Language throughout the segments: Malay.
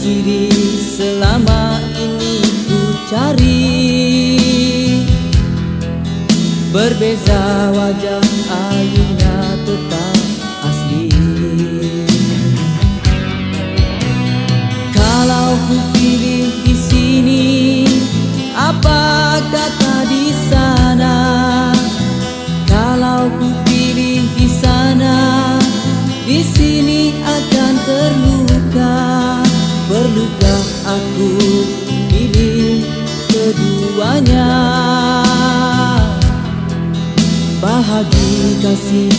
diri selama ini ku cari. Berbeza wajah aku pilih keduanya. Bahagi kasih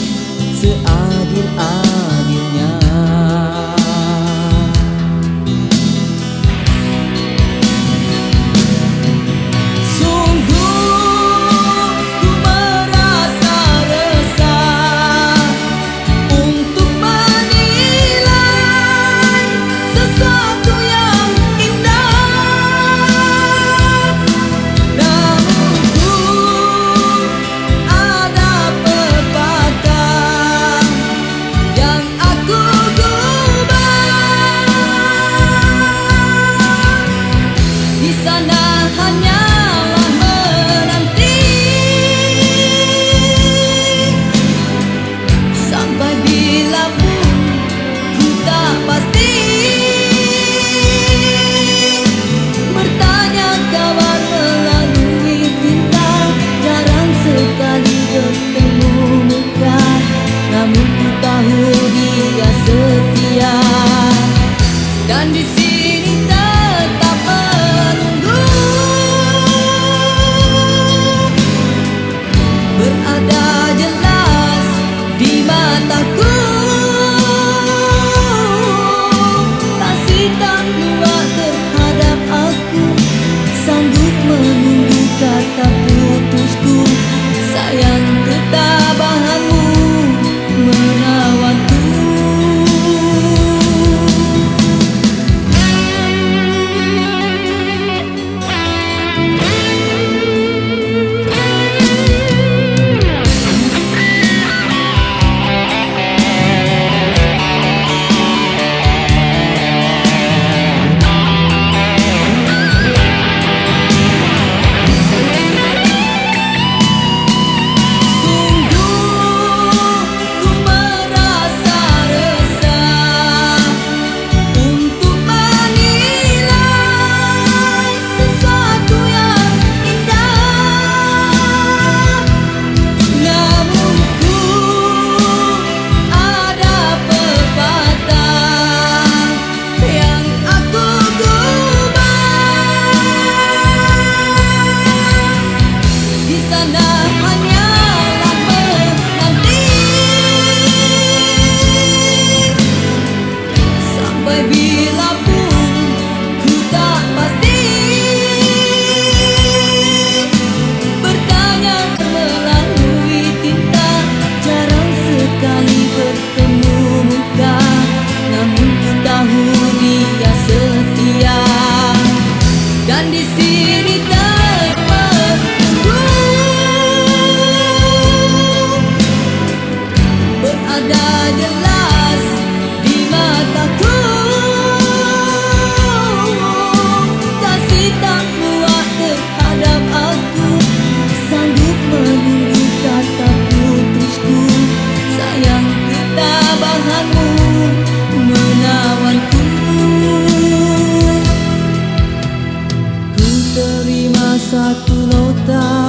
seadil-adil tahu dia setia dan di sini. Grande Espírito. 咲くのだ